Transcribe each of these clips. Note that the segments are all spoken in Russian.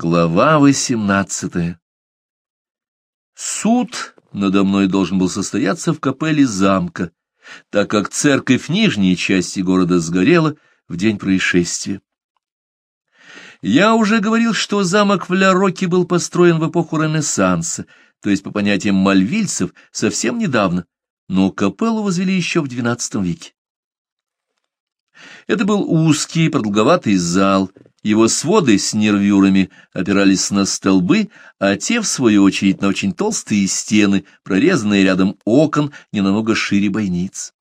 Глава 18. Суд надо мной должен был состояться в капелле замка, так как церковь нижней части города сгорела в день происшествия. Я уже говорил, что замок в Ляроке был построен в эпоху Ренессанса, то есть, по понятиям мальвильцев, совсем недавно, но капеллу возвели еще в XII веке. Это был узкий, продолговатый зал — его своды с нервюрами опирались на столбы, а те, в свою очередь, на очень толстые стены, прорезанные рядом окон, не намного шире бойниц.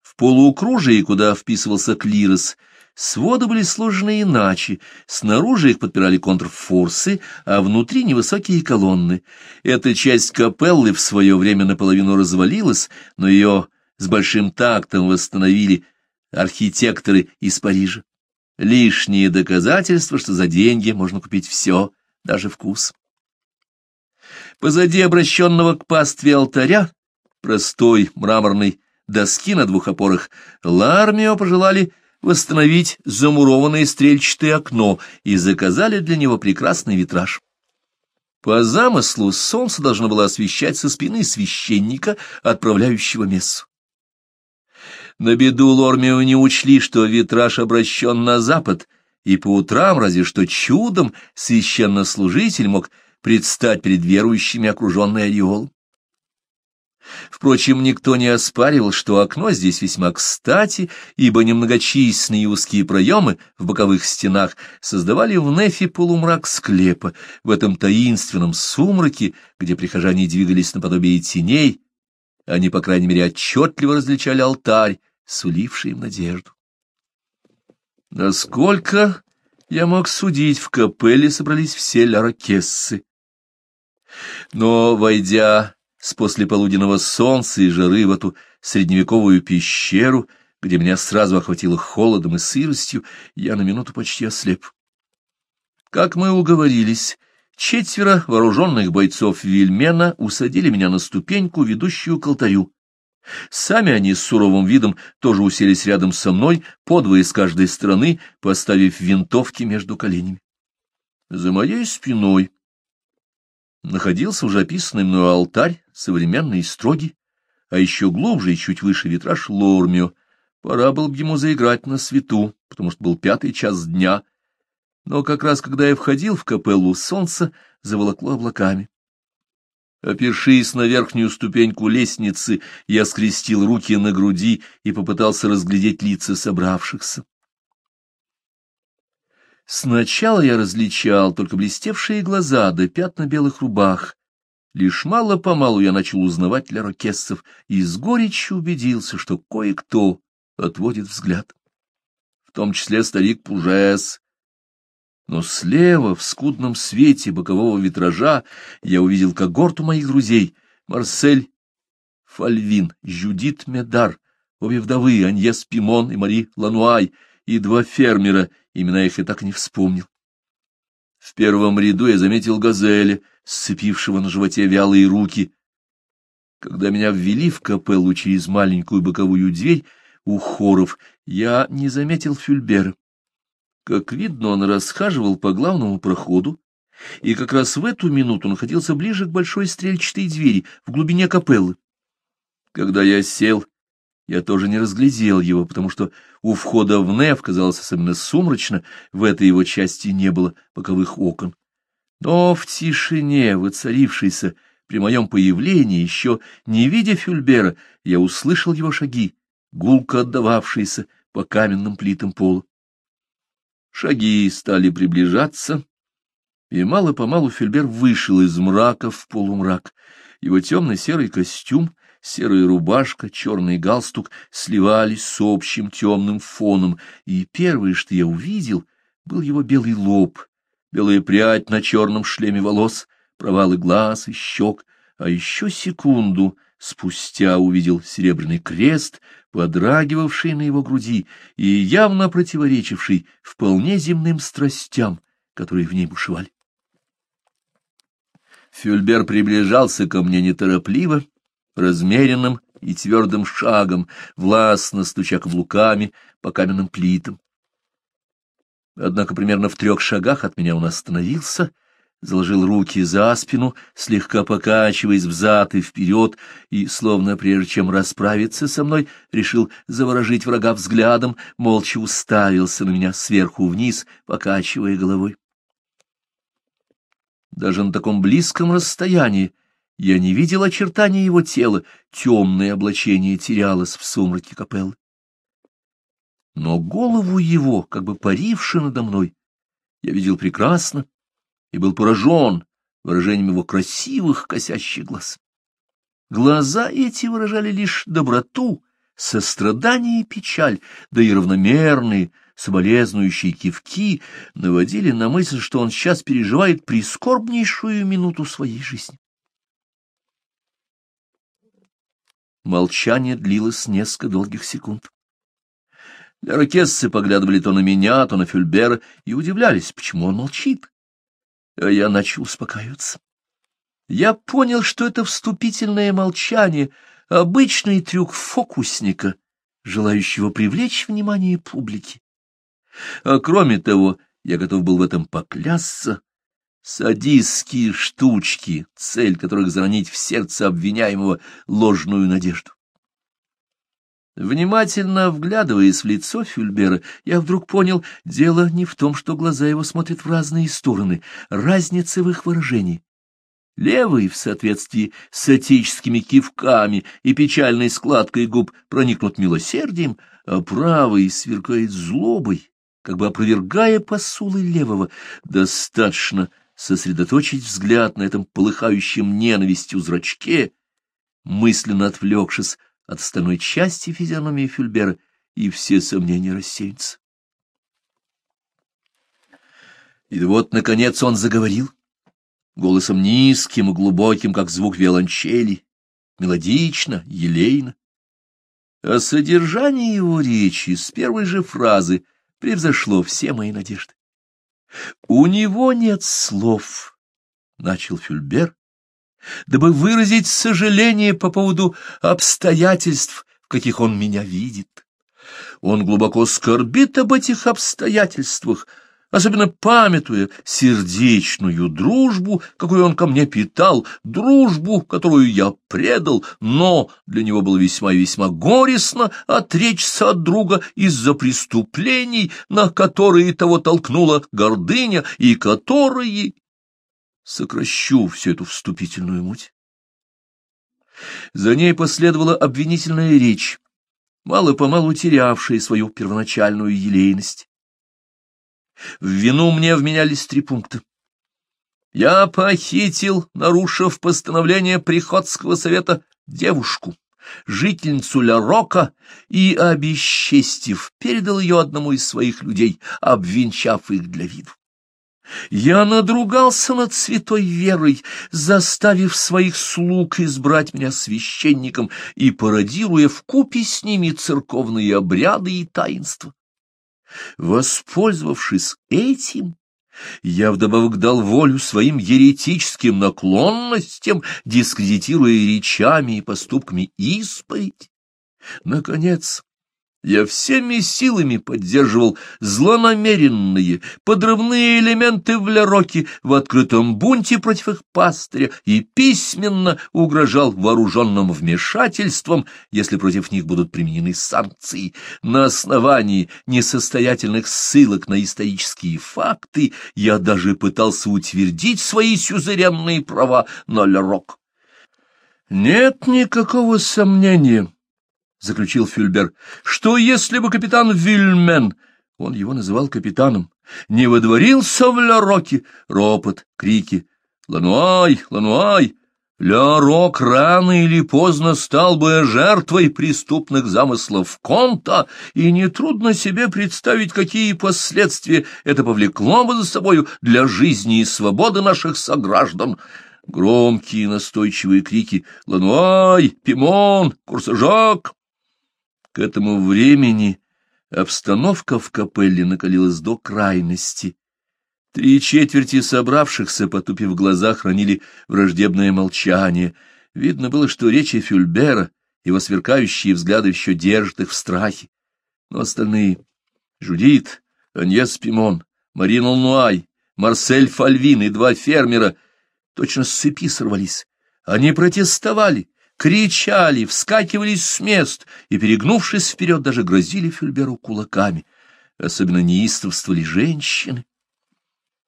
В полуукружии, куда вписывался клирос, своды были сложены иначе, снаружи их подпирали контрфорсы, а внутри невысокие колонны. Эта часть капеллы в свое время наполовину развалилась, но ее с большим тактом восстановили архитекторы из Парижа лишние доказательства, что за деньги можно купить все, даже вкус. Позади обращенного к пастве алтаря, простой мраморной доски на двух опорах, Лармио пожелали восстановить замурованное стрельчатое окно и заказали для него прекрасный витраж. По замыслу солнце должно было освещать со спины священника, отправляющего мессу. На беду Лормио не учли, что витраж обращен на запад, и по утрам, разве что чудом, священнослужитель мог предстать перед верующими, окруженный ореол. Впрочем, никто не оспаривал, что окно здесь весьма кстати, ибо немногочисленные узкие проемы в боковых стенах создавали в Нефе полумрак склепа, в этом таинственном сумраке, где прихожане двигались наподобие теней, они, по крайней мере, отчетливо различали алтарь, суливший им надежду. Насколько я мог судить, в капелле собрались все лярокессы. Но, войдя с послеполуденного солнца и жары в эту средневековую пещеру, где меня сразу охватило холодом и сыростью, я на минуту почти ослеп. Как мы уговорились, Четверо вооруженных бойцов Вильмена усадили меня на ступеньку, ведущую к алтарю. Сами они с суровым видом тоже уселись рядом со мной, подвое с каждой стороны, поставив винтовки между коленями. За моей спиной находился уже описанный мною алтарь, современный и строгий, а еще глубже и чуть выше витраж Лормио. Пора было бы ему заиграть на свету, потому что был пятый час дня, но как раз когда я входил в капеллу, солнце заволокло облаками. Опершись на верхнюю ступеньку лестницы, я скрестил руки на груди и попытался разглядеть лица собравшихся. Сначала я различал только блестевшие глаза да пятна белых рубах. Лишь мало-помалу я начал узнавать лярокесцев и с горечью убедился, что кое-кто отводит взгляд. В том числе старик Пужес, но слева, в скудном свете бокового витража, я увидел когорту моих друзей — Марсель Фальвин, Жюдит Медар, обе вдовы Аньес Пимон и Мари Лануай, и два фермера, имена их я так и не вспомнил. В первом ряду я заметил газели, сцепившего на животе вялые руки. Когда меня ввели в капеллу через маленькую боковую дверь у хоров, я не заметил Фюльбера. Как видно, он расхаживал по главному проходу, и как раз в эту минуту находился ближе к большой стрельчатой двери в глубине капеллы. Когда я сел, я тоже не разглядел его, потому что у входа в Неф, казалось, особенно сумрачно, в этой его части не было боковых окон. Но в тишине, воцарившейся при моем появлении, еще не видя Фюльбера, я услышал его шаги, гулко отдававшиеся по каменным плитам пола. Шаги стали приближаться, и мало-помалу Фильбер вышел из мрака в полумрак. Его темно-серый костюм, серая рубашка, черный галстук сливались с общим темным фоном, и первое, что я увидел, был его белый лоб, белая прядь на черном шлеме волос, провалы глаз и щек, а еще секунду — спустя увидел серебряный крест, подрагивавший на его груди и явно противоречивший вполне земным страстям, которые в ней бушевали. Фюльбер приближался ко мне неторопливо, размеренным и твердым шагом, властно стуча каблуками по каменным плитам. Однако примерно в трех шагах от меня он остановился заложил руки за спину, слегка покачиваясь взад и вперед, и, словно прежде чем расправиться со мной, решил заворожить врага взглядом, молча уставился на меня сверху вниз, покачивая головой. Даже на таком близком расстоянии я не видел очертания его тела, темное облачение терялось в сумраке капеллы. Но голову его, как бы паривши надо мной, я видел прекрасно, и был поражен выражением его красивых косящих глаз. Глаза эти выражали лишь доброту, сострадание и печаль, да и равномерные, соболезнующие кивки наводили на мысль, что он сейчас переживает прискорбнейшую минуту своей жизни. Молчание длилось несколько долгих секунд. Лерокессы поглядывали то на меня, то на Фюльбера и удивлялись, почему он молчит. А я начал успокаиваться. Я понял, что это вступительное молчание — обычный трюк фокусника, желающего привлечь внимание публики. А кроме того, я готов был в этом поклясться, садистские штучки, цель которых заронить в сердце обвиняемого ложную надежду. Внимательно вглядываясь в лицо Фюльбера, я вдруг понял, дело не в том, что глаза его смотрят в разные стороны, разницы в их выражении. Левый, в соответствии с отеческими кивками и печальной складкой губ, проникнут милосердием, а правый сверкает злобой, как бы опровергая посулы левого. Достаточно сосредоточить взгляд на этом полыхающем ненавистью зрачке, мысленно отвлекшись от остальной части физиономии Фюльбера, и все сомнения рассеются. И вот, наконец, он заговорил, голосом низким и глубоким, как звук виолончели, мелодично, елейно. А содержание его речи с первой же фразы превзошло все мои надежды. «У него нет слов», — начал Фюльбер, дабы выразить сожаление по поводу обстоятельств, в каких он меня видит. Он глубоко скорбит об этих обстоятельствах, особенно памятуя сердечную дружбу, какую он ко мне питал, дружбу, которую я предал, но для него было весьма и весьма горестно отречься от друга из-за преступлений, на которые того толкнула гордыня и которые сокращу всю эту вступительную муть. За ней последовала обвинительная речь, мало-помалу терявшая свою первоначальную елейность. В вину мне вменялись три пункта. Я похитил, нарушив постановление Приходского совета, девушку, жительницу Лярока, и, обесчестив, передал ее одному из своих людей, обвенчав их для виду. Я надругался над святой верой, заставив своих слуг избрать меня священником и пародируя вкупе с ними церковные обряды и таинства. Воспользовавшись этим, я вдобавок дал волю своим еретическим наклонностям, дискредитируя речами и поступками исповедь. Наконец, я всеми силами поддерживал злонамеренные, подрывные элементы в Лероке в открытом бунте против их пастыря и письменно угрожал вооруженным вмешательством, если против них будут применены санкции. На основании несостоятельных ссылок на исторические факты я даже пытался утвердить свои сюзеренные права на Лерок. Нет никакого сомнения — заключил Фюльбер, — что если бы капитан Вильмен, он его называл капитаном, не выдворился в Ля-Роке, ропот, крики, «Лануай! Лануай!» Ля-Рок рано или поздно стал бы жертвой преступных замыслов Конта, и нетрудно себе представить, какие последствия это повлекло бы за собою для жизни и свободы наших сограждан. Громкие настойчивые крики «Лануай! Пимон! Курсажок!» К этому времени обстановка в капелле накалилась до крайности. Три четверти собравшихся, потупив глаза, хранили враждебное молчание. Видно было, что речи Фюльбера, его сверкающие взгляды еще держат их в страхе. Но остальные — Жудит, Аньес Пимон, Марин Лнуай, Марсель Фальвин и два фермера — точно с цепи сорвались. Они протестовали, кричали, вскакивались с мест и, перегнувшись вперед, даже грозили Фюльберу кулаками. Особенно неистовствовали женщины.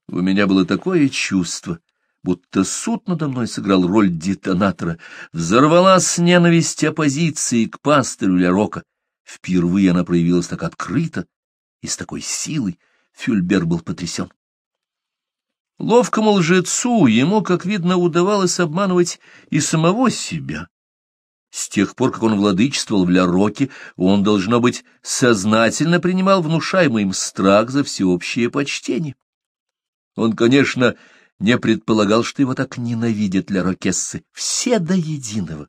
У меня было такое чувство, будто суд надо мной сыграл роль детонатора, взорвалась ненависть оппозиции к пастырю Ля-Рока. Впервые она проявилась так открыто и с такой силой. Фюльбер был потрясен. Ловкому лжецу ему, как видно, удавалось обманывать и самого себя. С тех пор, как он владычествовал в Ля-Роке, он, должно быть, сознательно принимал внушаемый им страх за всеобщее почтение. Он, конечно, не предполагал, что его так ненавидят Ля-Рокессы, все до единого.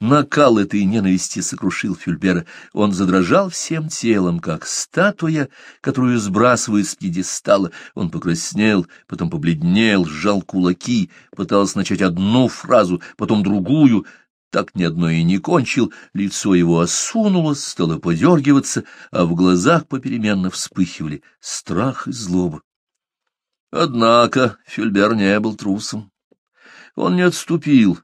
Накал этой ненависти сокрушил Фюльбера. Он задрожал всем телом, как статуя, которую сбрасывают с пьедестала. Он покраснел, потом побледнел, сжал кулаки, пытался начать одну фразу, потом другую — так ни одно и не кончил, лицо его осунулось, стало подергиваться, а в глазах попеременно вспыхивали страх и злоба. Однако Фюльбер не был трусом. Он не отступил.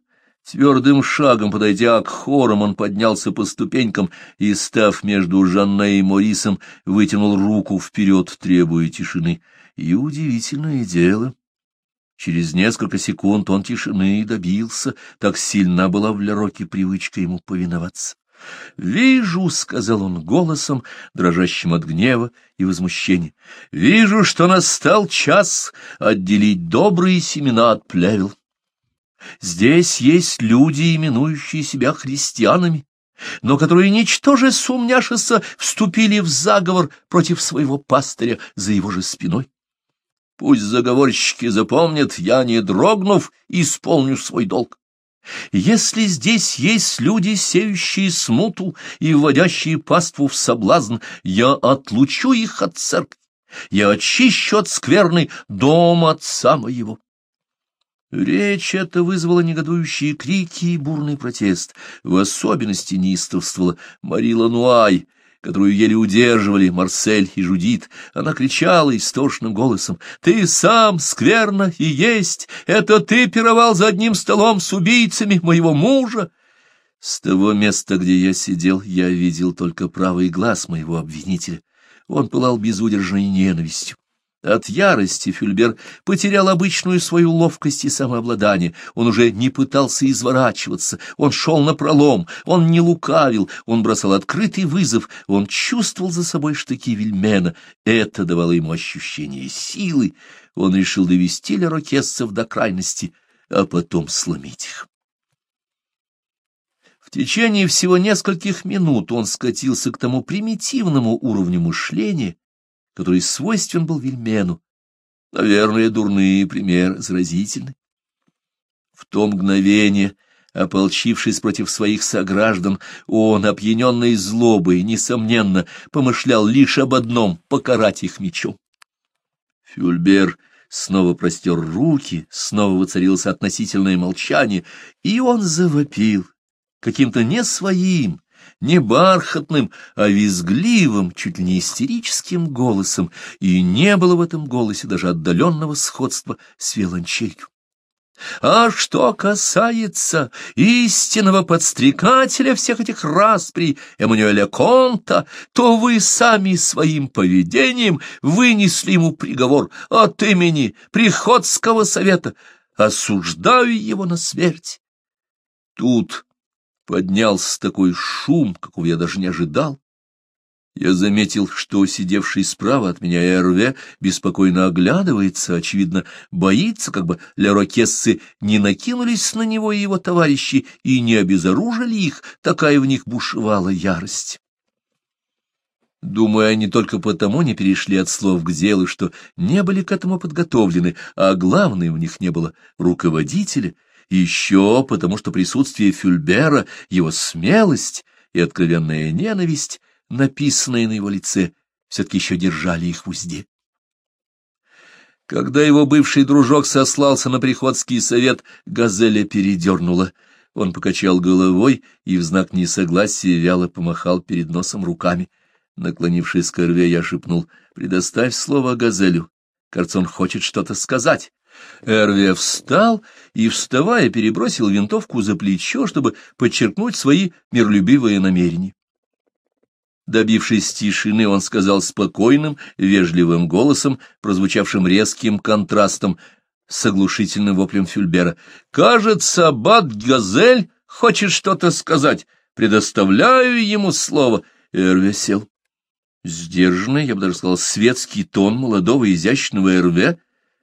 Твердым шагом, подойдя к хорам, он поднялся по ступенькам и, став между Жанной и Морисом, вытянул руку вперед, требуя тишины. И удивительное дело, Через несколько секунд он тишины добился, так сильна была в Лероке привычка ему повиноваться. «Вижу», — сказал он голосом, дрожащим от гнева и возмущения, — «вижу, что настал час отделить добрые семена от плевел. Здесь есть люди, именующие себя христианами, но которые, ничтоже сумняшися, вступили в заговор против своего пастыря за его же спиной. Пусть заговорщики запомнят, я, не дрогнув, исполню свой долг. Если здесь есть люди, сеющие смуту и вводящие паству в соблазн, я отлучу их от церкви, я очищу от скверны дом отца моего. Речь эта вызвала негодующие крики и бурный протест. В особенности неистовствовала Марила Нуай — которую еле удерживали Марсель и Жудит. Она кричала истошным голосом. «Ты сам скверно и есть! Это ты пировал за одним столом с убийцами моего мужа!» С того места, где я сидел, я видел только правый глаз моего обвинителя. Он пылал безудержной ненавистью. От ярости Фюльбер потерял обычную свою ловкость и самообладание. Он уже не пытался изворачиваться, он шел напролом, он не лукавил, он бросал открытый вызов, он чувствовал за собой штыки вельмена. Это давало ему ощущение силы. Он решил довести лерокесцев до крайности, а потом сломить их. В течение всего нескольких минут он скатился к тому примитивному уровню мышления, который свойствен был Вильмену. Наверное, дурные примеры заразительны. В то мгновение, ополчившись против своих сограждан, он, опьяненный злобой, несомненно, помышлял лишь об одном — покарать их мечом. Фюльбер снова простер руки, снова воцарился относительное молчание, и он завопил каким-то не своим, не бархатным, а визгливым, чуть ли не истерическим голосом, и не было в этом голосе даже отдаленного сходства с виолончелью. А что касается истинного подстрекателя всех этих распри Эммануэля Конта, то вы сами своим поведением вынесли ему приговор от имени Приходского совета. Осуждаю его на смерть. Тут Поднялся такой шум, какого я даже не ожидал. Я заметил, что сидевший справа от меня Эрве беспокойно оглядывается, очевидно, боится, как бы лярокессы не накинулись на него и его товарищи и не обезоружили их, такая в них бушевала ярость. Думаю, они только потому не перешли от слов к делу, что не были к этому подготовлены, а главное, у них не было руководителя — еще потому, что присутствие Фюльбера, его смелость и откровенная ненависть, написанные на его лице, все-таки еще держали их в узде. Когда его бывший дружок сослался на приходский совет, Газеля передернула. Он покачал головой и в знак несогласия вяло помахал перед носом руками. Наклонившись к Орве, я шепнул, «Предоставь слово Газелю. Корцон хочет что-то сказать. Эрве встал и, вставая, перебросил винтовку за плечо, чтобы подчеркнуть свои миролюбивые намерения. Добившись тишины, он сказал спокойным, вежливым голосом, прозвучавшим резким контрастом с оглушительным воплем Фюльбера. «Кажется, Аббат Газель хочет что-то сказать. Предоставляю ему слово». Эрве сел. Сдержанный, я бы даже сказал, светский тон молодого изящного Эрве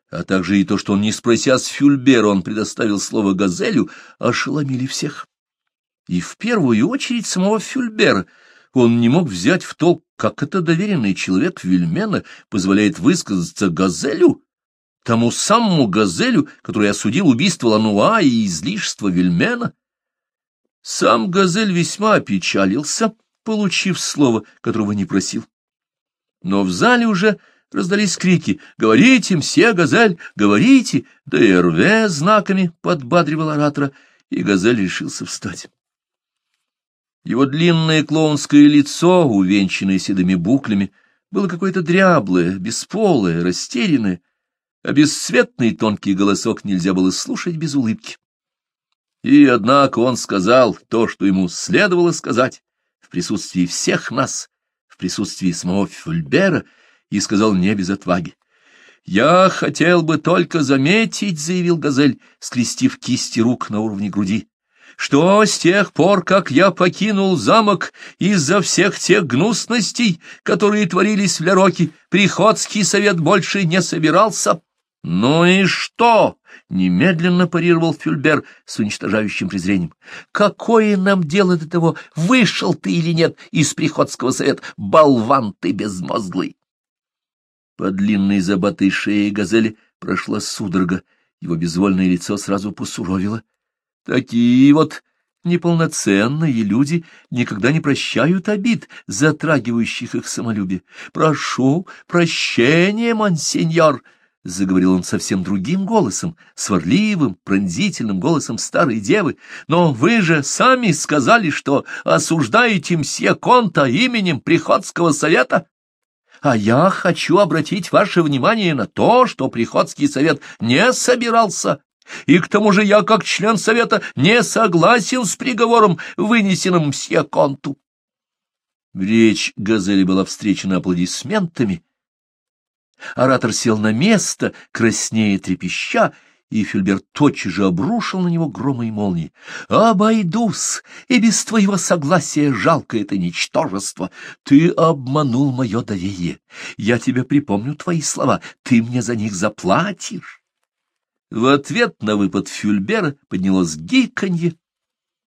а также и то, что он, не спрося с Фюльбера, он предоставил слово «газелю», ошеломили всех. И в первую очередь самого Фюльбера. Он не мог взять в толк, как это доверенный человек Вильмена позволяет высказаться «газелю», тому самому Газелю, который осудил убийство Лануа и излишество Вильмена. Сам Газель весьма опечалился, получив слово, которого не просил. Но в зале уже Раздались крики «Говорите, все, Газель, говорите!» Да и РВ знаками подбадривал оратора, и Газель решился встать. Его длинное клоунское лицо, увенчанное седыми буклями, было какое-то дряблое, бесполое, растерянное, а бесцветный тонкий голосок нельзя было слушать без улыбки. И, однако, он сказал то, что ему следовало сказать в присутствии всех нас, в присутствии самого Фюльбера — и сказал не без отваги. «Я хотел бы только заметить», — заявил Газель, скрестив кисти рук на уровне груди, «что с тех пор, как я покинул замок из-за всех тех гнусностей, которые творились в Лероке, Приходский совет больше не собирался». «Ну и что?» — немедленно парировал Фюльбер с уничтожающим презрением. «Какое нам дело до того, вышел ты или нет из Приходского совета, болван ты безмозглый!» По длинной забатой шее газели прошла судорога, его безвольное лицо сразу посуровило. Такие вот неполноценные люди никогда не прощают обид, затрагивающих их самолюбие. «Прошу прощения, монсеньор!» — заговорил он совсем другим голосом, сварливым, пронзительным голосом старой девы. «Но вы же сами сказали, что осуждаете мсье Конта именем Приходского совета!» а я хочу обратить ваше внимание на то, что Приходский совет не собирался, и к тому же я, как член совета, не согласен с приговором, вынесенным мсье Конту. Речь Газели была встречена аплодисментами. Оратор сел на место, краснея, трепеща, и Фильберт тотчас же обрушил на него грома и молнии. «Обойдусь, и без твоего согласия жалко это ничтожество. Ты обманул мое доверие. Я тебе припомню твои слова. Ты мне за них заплатишь». В ответ на выпад Фюльбера поднялось гиканье,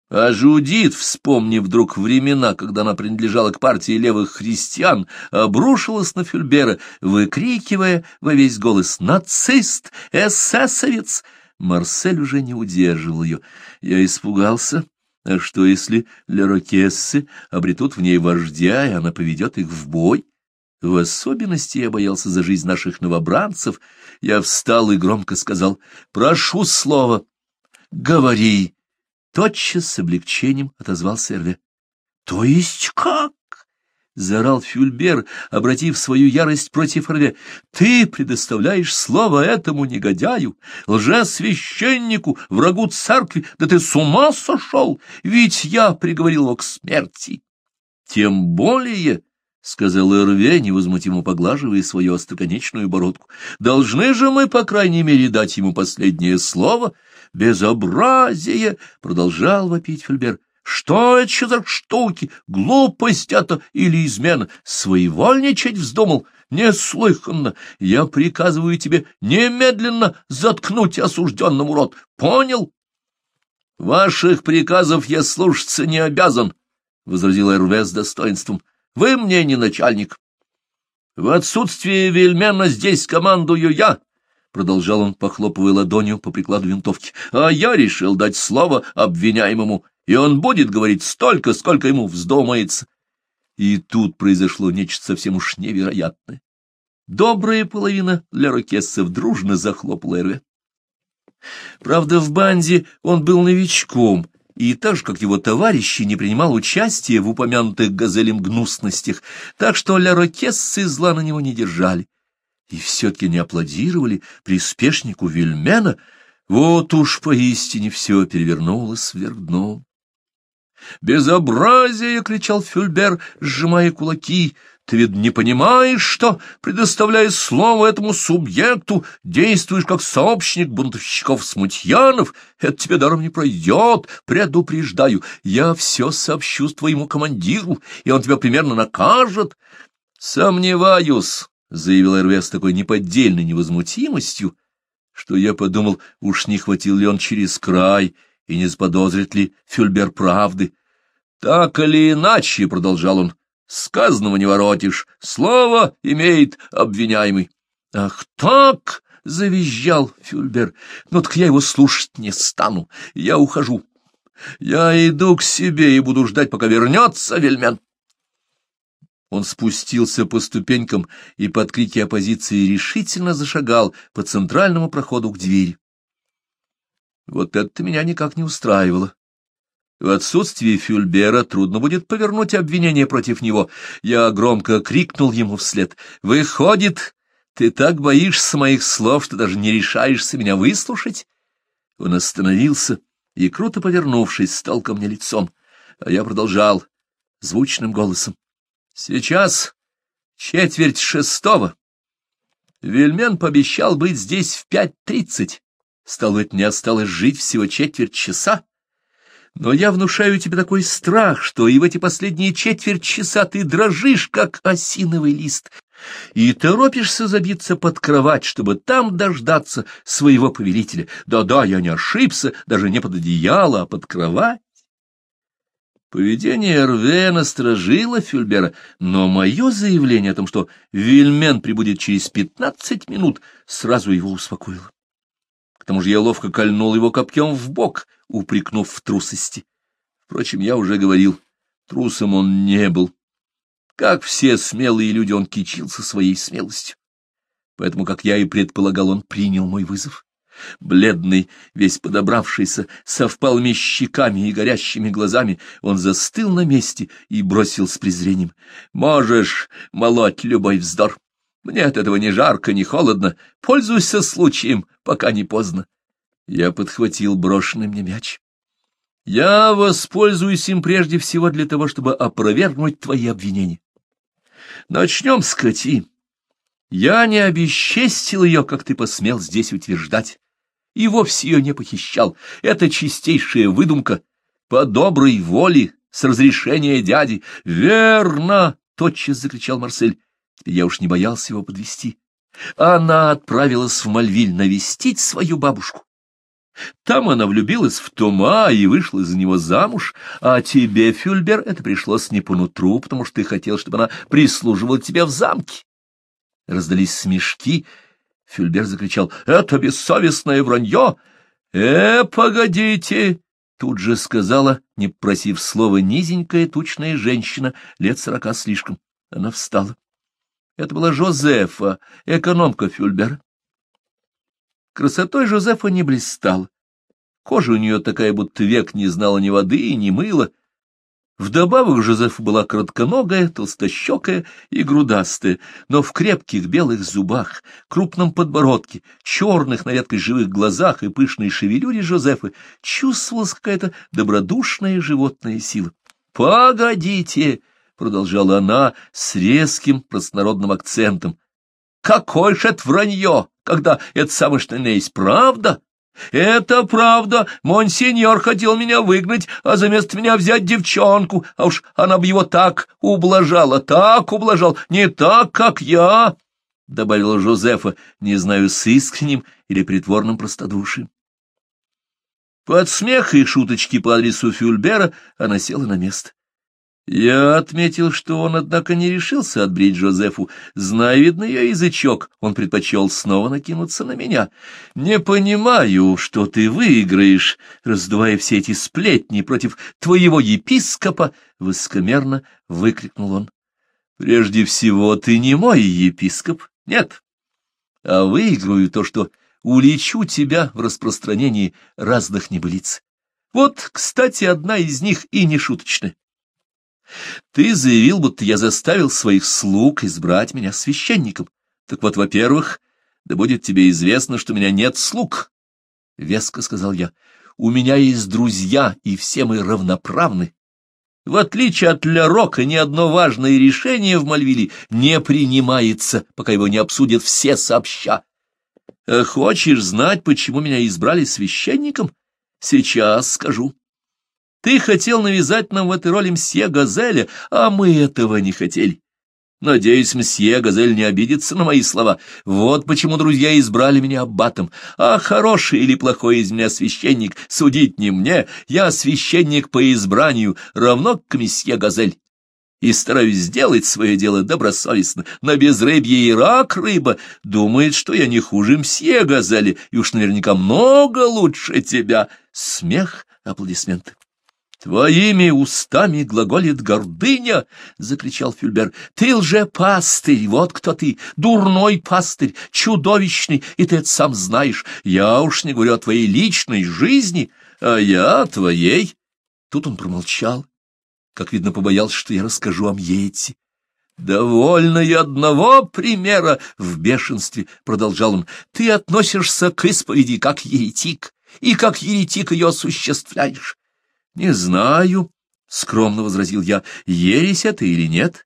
а Жудит, вспомнив вдруг времена, когда она принадлежала к партии левых христиан, обрушилась на Фюльбера, выкрикивая во весь голос «Нацист! Эсэсовец!» Марсель уже не удерживал ее. Я испугался. А что, если лерокессы обретут в ней вождя, и она поведет их в бой? В особенности я боялся за жизнь наших новобранцев. Я встал и громко сказал «Прошу слова! Говори!» Тотчас с облегчением отозвался Эрве. — То есть как? — заорал Фюльбер, обратив свою ярость против Эрве. — Ты предоставляешь слово этому негодяю, лжесвященнику, врагу церкви. Да ты с ума сошел! Ведь я приговорил его к смерти. — Тем более... — сказал Эрве, невозмутимо поглаживая свою остроконечную бородку. — Должны же мы, по крайней мере, дать ему последнее слово безобразие!» — продолжал вопить Фельбер. «Что это за штуки? Глупость это или измена? Своевольничать вздумал? Неслыханно! Я приказываю тебе немедленно заткнуть осужденному рот. Понял?» «Ваших приказов я слушаться не обязан», — возразил Эрве с достоинством. «Вы мне не начальник. В отсутствие Вельмена здесь командую я, продолжал он, похлопывая ладонью по прикладу винтовки, — а я решил дать слово обвиняемому, и он будет говорить столько, сколько ему вздумается. И тут произошло нечто совсем уж невероятное. Добрая половина для рокессов дружно захлопала Эрве. Правда, в банде он был новичком, и так же, как его товарищи, не принимал участия в упомянутых газелем гнусностях, так что ля рокессы зла на него не держали и все-таки не аплодировали приспешнику Вильмена, вот уж поистине все перевернулось вверх дном. «Безобразие!» — кричал Фюльбер, сжимая кулаки. «Ты ведь не понимаешь, что, предоставляя слово этому субъекту, действуешь как сообщник бунтовщиков-смутьянов? Это тебе даром не пройдет, предупреждаю. Я все сообщу твоему командиру, и он тебя примерно накажет». «Сомневаюсь», — заявил РВ с такой неподдельной невозмутимостью, что я подумал, уж не хватил ли он через край и не заподозрит ли Фюльбер правды. «Так или иначе», — продолжал он, — «сказанного не воротишь, слово имеет обвиняемый». «Ах так!» — завизжал Фюльбер. «Ну так я его слушать не стану, я ухожу. Я иду к себе и буду ждать, пока вернется Вельмен». Он спустился по ступенькам и под крики оппозиции решительно зашагал по центральному проходу к двери. Вот это меня никак не устраивало. В отсутствии Фюльбера трудно будет повернуть обвинение против него. Я громко крикнул ему вслед. «Выходит, ты так боишься моих слов, что даже не решаешься меня выслушать?» Он остановился и, круто повернувшись, стал ко мне лицом, а я продолжал звучным голосом. Сейчас четверть шестого. Вельмен пообещал быть здесь в пять тридцать. Стало быть, не осталось жить всего четверть часа. Но я внушаю тебе такой страх, что и в эти последние четверть часа ты дрожишь, как осиновый лист, и торопишься забиться под кровать, чтобы там дождаться своего повелителя. Да-да, я не ошибся, даже не под одеяло, а под кровать. Поведение Эрве насторожило Фюльбера, но мое заявление о том, что Вильмен прибудет через пятнадцать минут, сразу его успокоило. К тому же я ловко кольнул его копьем в бок, упрекнув в трусости. Впрочем, я уже говорил, трусом он не был. Как все смелые люди, он кичился своей смелостью. Поэтому, как я и предполагал, он принял мой вызов. Бледный, весь подобравшийся, со впалыми щеками и горящими глазами, он застыл на месте и бросил с презрением. «Можешь молоть любой вздор. Мне от этого ни жарко, ни холодно. Пользуйся случаем, пока не поздно». Я подхватил брошенный мне мяч. «Я воспользуюсь им прежде всего для того, чтобы опровергнуть твои обвинения. Начнем с коти». Я не обесчестил ее, как ты посмел здесь утверждать и вовсе ее не похищал. Это чистейшая выдумка. По доброй воле, с разрешения дяди. «Верно!» — тотчас закричал Марсель. Теперь я уж не боялся его подвести. Она отправилась в Мальвиль навестить свою бабушку. Там она влюбилась в Тома и вышла за него замуж, а тебе, Фюльбер, это пришлось не по нутру, потому что ты хотел, чтобы она прислуживала тебе в замке. Раздались смешки, — Фюльбер закричал «Это бессовестное вранье!» «Э, погодите!» Тут же сказала, не просив слова, низенькая тучная женщина, лет сорока слишком. Она встала. Это была Жозефа, экономка Фюльбера. Красотой Жозефа не блистала. Кожа у нее такая, будто век не знала ни воды, ни мыла, Вдобавок Жозеф была кратконогая, толстощекая и грудастая, но в крепких белых зубах, крупном подбородке, черных на редкость живых глазах и пышной шевелюре Жозефы чувствовалась какая-то добродушная животная сила. «Погодите!» — продолжала она с резким простонародным акцентом. «Какой же это вранье, когда это самое что не есть правда? «Это правда. Монсеньор хотел меня выгнать, а заместо меня взять девчонку. А уж она бы его так ублажала, так ублажал, не так, как я!» — добавила Жозефа, не знаю, с искренним или притворным простодушием. Под смех и шуточки по адресу Фюльбера она села на место. Я отметил, что он, однако, не решился отбрить Жозефу. Зная, видно, ее язычок, он предпочел снова накинуться на меня. «Не понимаю, что ты выиграешь, раздувая все эти сплетни против твоего епископа!» — высокомерно выкрикнул он. «Прежде всего, ты не мой епископ, нет, а выиграю то, что уличу тебя в распространении разных небылиц. Вот, кстати, одна из них и не шуточная. Ты заявил, будто я заставил своих слуг избрать меня священником. Так вот, во-первых, да будет тебе известно, что у меня нет слуг. Веско сказал я, у меня есть друзья, и все мы равноправны. В отличие от Лярока, ни одно важное решение в Мальвиле не принимается, пока его не обсудят все сообща. А хочешь знать, почему меня избрали священником? Сейчас скажу. Ты хотел навязать нам в этой роли мсье Газеля, а мы этого не хотели. Надеюсь, мсье Газель не обидится на мои слова. Вот почему друзья избрали меня аббатом. А хороший или плохой из меня священник судить не мне. Я священник по избранию, равно к месье Газель. И стараюсь сделать свое дело добросовестно. На безрыбье и рак рыба думает, что я не хуже мсье Газели, и уж наверняка много лучше тебя. Смех, аплодисменты. «Твоими устами глаголит гордыня!» — закричал Фюльбер. «Ты лже-пастырь, вот кто ты! Дурной пастырь, чудовищный, и ты это сам знаешь. Я уж не говорю о твоей личной жизни, а я о твоей!» Тут он промолчал, как видно, побоялся, что я расскажу о Мьете. «Довольно и одного примера в бешенстве», — продолжал он. «Ты относишься к исповеди как еретик, и как еретик ее осуществляешь. Не знаю, — скромно возразил я, — ересь это или нет.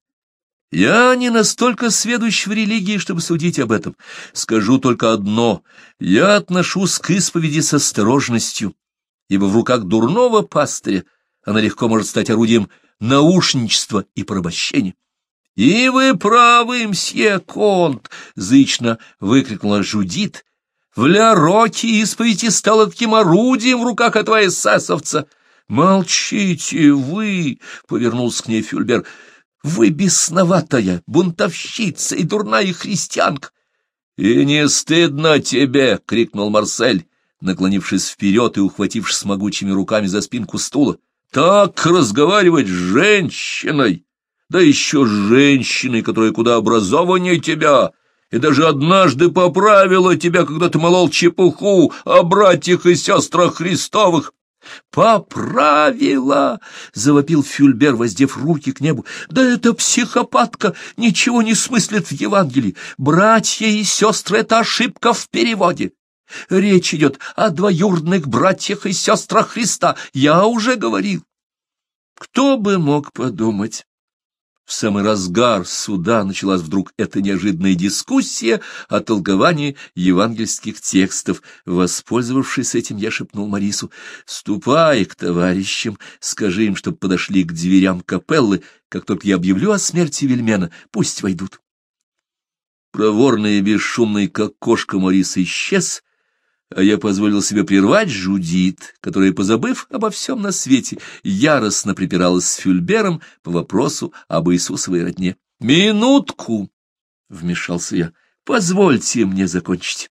Я не настолько сведущ в религии, чтобы судить об этом. Скажу только одно. Я отношусь к исповеди с осторожностью, ибо в руках дурного пастыря она легко может стать орудием наушничества и порабощения. — И вы правы, мсье Конт! — зычно выкрикнула Жудит. — В Ля-Роке исповедь стала таким орудием в руках этого эсэсовца! — «Молчите вы!» — повернулся к ней Фюльбер. «Вы бесноватая, бунтовщица и дурная христианка!» «И не стыдно тебе!» — крикнул Марсель, наклонившись вперед и ухватившись могучими руками за спинку стула. «Так разговаривать с женщиной! Да еще с женщиной, которая куда образованнее тебя!» и даже однажды поправила тебя, когда ты молол чепуху о братьях и сестрах Христовых. «Поправила!» — завопил Фюльбер, воздев руки к небу. «Да эта психопатка ничего не смыслит в Евангелии! Братья и сестры — это ошибка в переводе! Речь идет о двоюродных братьях и сестрах Христа, я уже говорил!» Кто бы мог подумать, в самый разгар суда началась вдруг эта неожиданная дискуссия о толковании евангельских текстов. Воспользовавшись этим, я шепнул Марису, «Ступай к товарищам, скажи им, чтобы подошли к дверям капеллы, как только я объявлю о смерти Вельмена, пусть войдут». Проворный и бесшумный, как кошка, Марис исчез, а я позволил себе прервать Жудит, которая, позабыв обо всем на свете, яростно припиралась с Фюльбером по вопросу об Иисусовой родне. «Минутку!» — вмешался я. «Позвольте мне закончить.